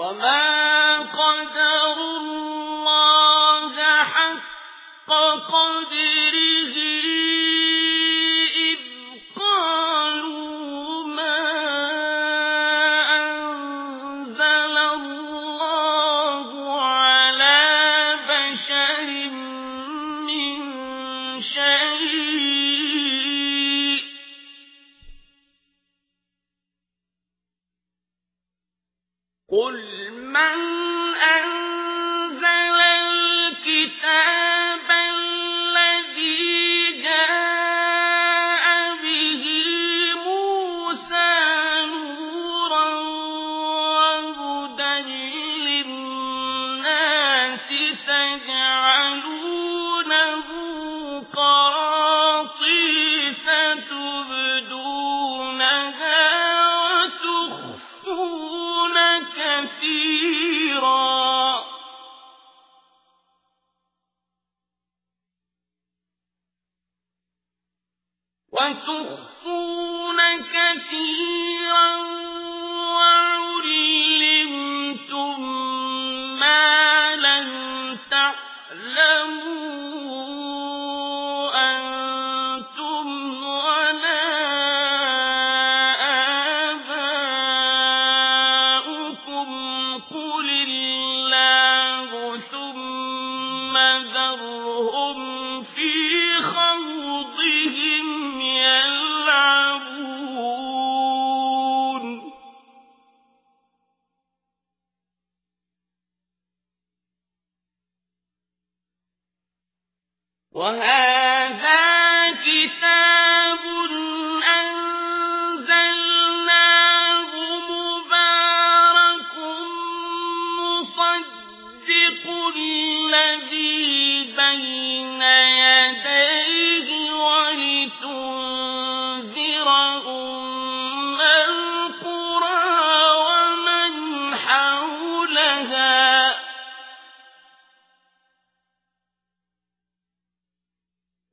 وما قدر الله حق قدره إذ قالوا ما أنزل الله على بشر من شيء قل من أنزل الكتاب الذي جاء به موسى نورا وهدى للناس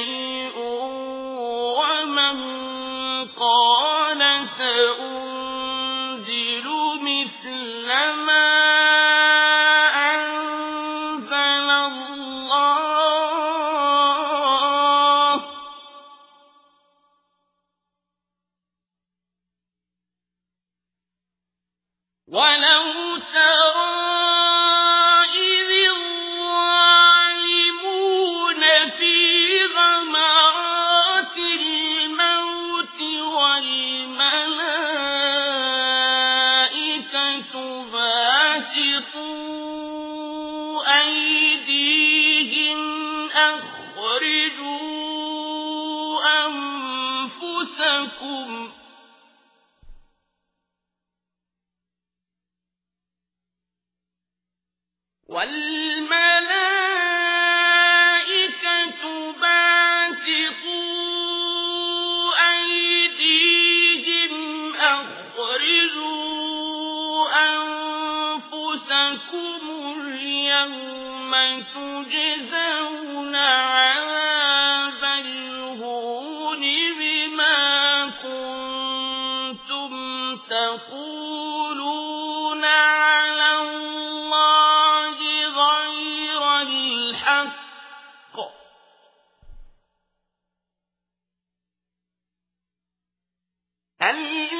شيء ومن قال سأنزل باسطوا أيديهم أخرجوا أنفسكم والملائكة أنفسكم اليوم تجزون عذاب الهون بما كنتم تقولون على الله غير الحق. اليوم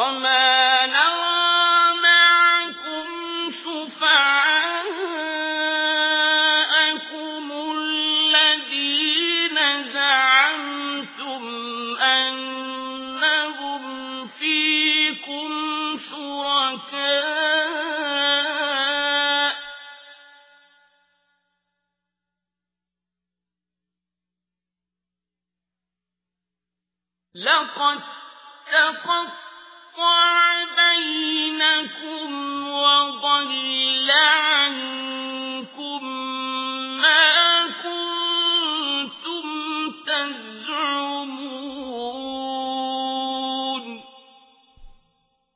وما نرى معكم الذين زعمتم أنهم فيكم شركاء لقد تقطع بينكم وضل